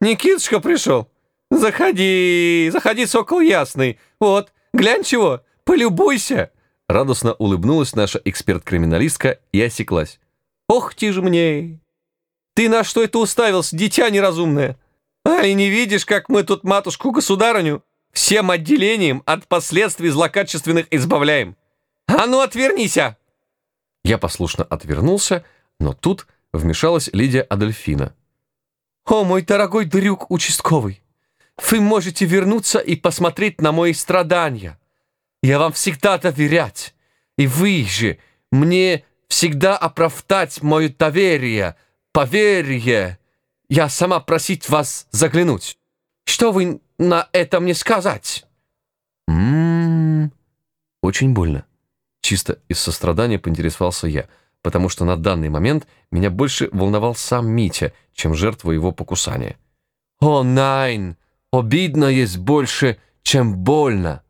Никитушка пришел. Заходи, заходи, сокол ясный. Вот, глянь чего, полюбуйся. Радостно улыбнулась наша эксперт-криминалистка и осеклась. Ох, ти же мне! Ты на что это уставился, дитя неразумное? А и не видишь, как мы тут матушку-государыню всем отделением от последствий злокачественных избавляем? А ну, отвернися!» Я послушно отвернулся, но тут вмешалась Лидия Адольфина. «О, мой дорогой дрюк участковый, вы можете вернуться и посмотреть на мои страдания. Я вам всегда доверять, и вы же мне всегда оправдать мое доверие, поверье. Я сама просить вас заглянуть. Что вы на это мне сказать?» «М-м-м, очень больно». Чисто из сострадания поинтересовался я, потому что на данный момент меня больше волновал сам Митя, чем жертва его покусания. «О, найн! Обидно есть больше, чем больно!»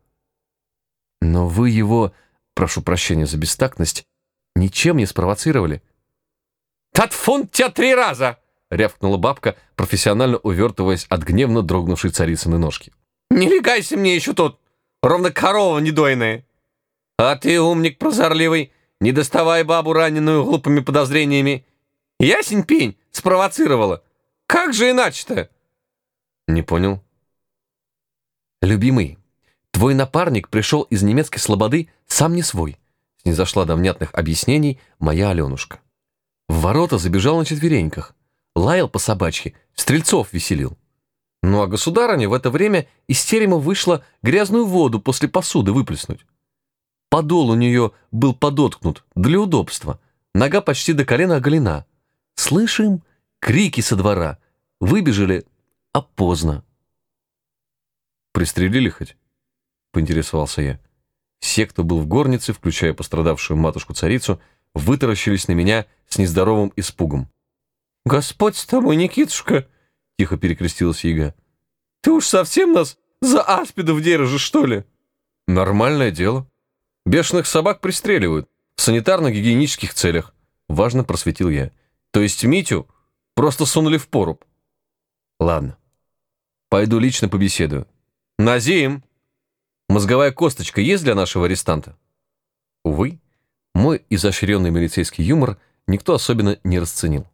Но вы его, прошу прощения за бестактность, ничем не спровоцировали. «Тат фунт тебя три раза!» — рявкнула бабка, профессионально увертываясь от гневно дрогнувшей царицыны ножки. «Не легайся мне еще тут, ровно корова недойная!» «А ты, умник прозорливый, не доставай бабу раненую глупыми подозрениями. Ясень пень спровоцировала. Как же иначе-то?» «Не понял». «Любимый, Твой напарник пришел из немецкой слободы сам не свой. Снизошла до внятных объяснений моя Аленушка. В ворота забежал на четвереньках. Лаял по собачьи, стрельцов веселил. Ну а государыня в это время из терема вышла грязную воду после посуды выплеснуть. Подол у нее был подоткнут для удобства. Нога почти до колена оголена. Слышим крики со двора. Выбежали, а поздно. Пристрелили хоть? — поинтересовался я. Все, кто был в горнице, включая пострадавшую матушку-царицу, вытаращились на меня с нездоровым испугом. «Господь с тобой, Никитушка!» — тихо перекрестилась Яга. «Ты уж совсем нас за аспидов держишь, что ли?» «Нормальное дело. Бешеных собак пристреливают в санитарно-гигиенических целях», — важно просветил я. «То есть Митю просто сунули в поруб». «Ладно. Пойду лично побеседую». «Назим!» Мозговая косточка есть для нашего арестанта? Увы, мой изощренный милицейский юмор никто особенно не расценил.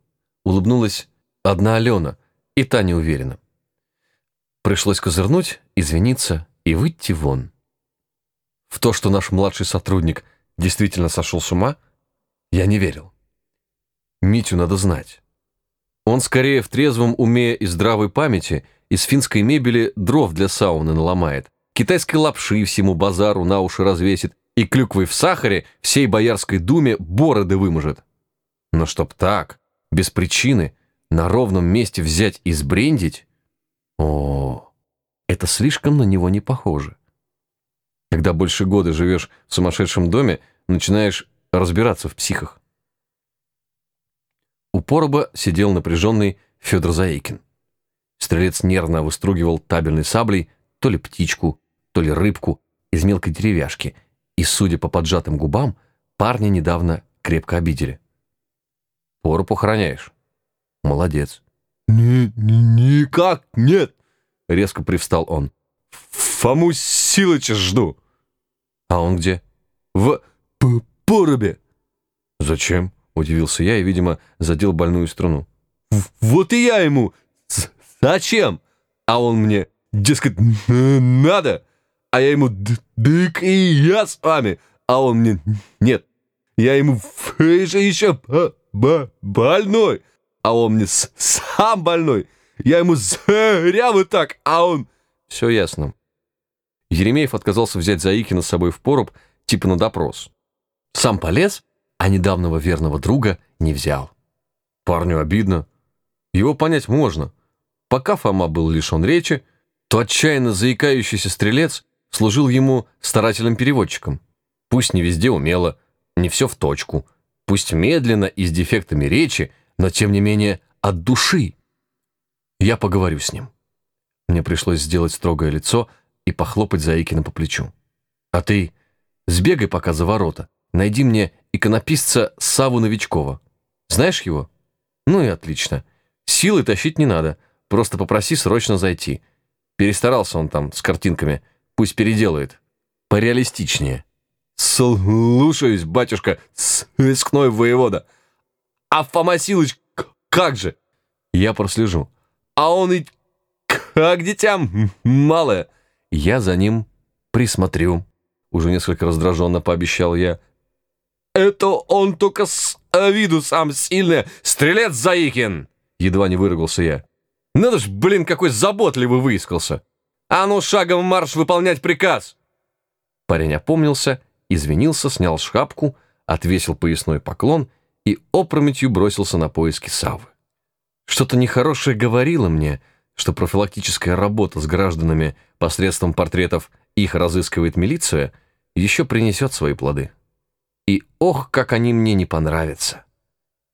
Улыбнулась одна Алена, и та не уверена. Пришлось козырнуть, извиниться и выйти вон. В то, что наш младший сотрудник действительно сошел с ума, я не верил. Митю надо знать. Он скорее в трезвом уме и здравой памяти из финской мебели дров для сауны наломает, китайской лапши всему базару на уши развесит и клюквой в сахаре всей Боярской думе бороды выможет. Но чтоб так, без причины, на ровном месте взять и сбрендить, о, это слишком на него не похоже. Когда больше года живешь в сумасшедшем доме, начинаешь разбираться в психах. У пороба сидел напряженный Федор Заикин. Стрелец нервно выстругивал табельной саблей то ли птичку, то ли рыбку из мелкой деревяшки, и, судя по поджатым губам, парня недавно крепко обидели. «Пору похороняешь?» «Молодец». «Ни, ни, «Никак нет!» — резко привстал он. «Фому Силыча жду». «А он где?» «В поробе». «Зачем?» — удивился я и, видимо, задел больную струну. «Вот и я ему! Зачем?» А он мне, дескать, надо а я ему «Дык и я с вами», а он мне «Нет». Я ему «Вы же еще больной», а он мне «Сам больной». Я ему «Зря вы так», а он... Все ясно. Еремеев отказался взять Заикина с собой в поруб, типа на допрос. Сам полез, а недавнего верного друга не взял. Парню обидно. Его понять можно. Пока Фома был лишен речи, то отчаянно заикающийся стрелец служил ему старательным переводчиком. Пусть не везде умело, не все в точку, пусть медленно и с дефектами речи, но тем не менее от души. Я поговорю с ним. Мне пришлось сделать строгое лицо и похлопать Заикина по плечу. А ты сбегай пока за ворота, найди мне иконописца Саву Новичкова. Знаешь его? Ну и отлично. Силы тащить не надо. просто попроси срочно зайти. Перестарался он там с картинками, пусть переделает. Пореалистичнее. Слушаюсь, батюшка, сыскной воевода. А Фомасилыч как же? Я прослежу. А он и как дитя малое. Я за ним присмотрю. Уже несколько раздраженно пообещал я. Это он только с виду сам сильный. Стрелец Заикин. Едва не выругался я. Надо ж, блин, какой заботливый выискался. А ну шагом марш выполнять приказ. Парень опомнился, извинился, снял шапку, отвесил поясной поклон и опрометью бросился на поиски Савы. Что-то нехорошее говорило мне, что профилактическая работа с гражданами посредством портретов «Их разыскивает милиция» еще принесет свои плоды. И ох, как они мне не понравятся.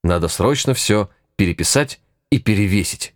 Надо срочно все переписать и перевесить.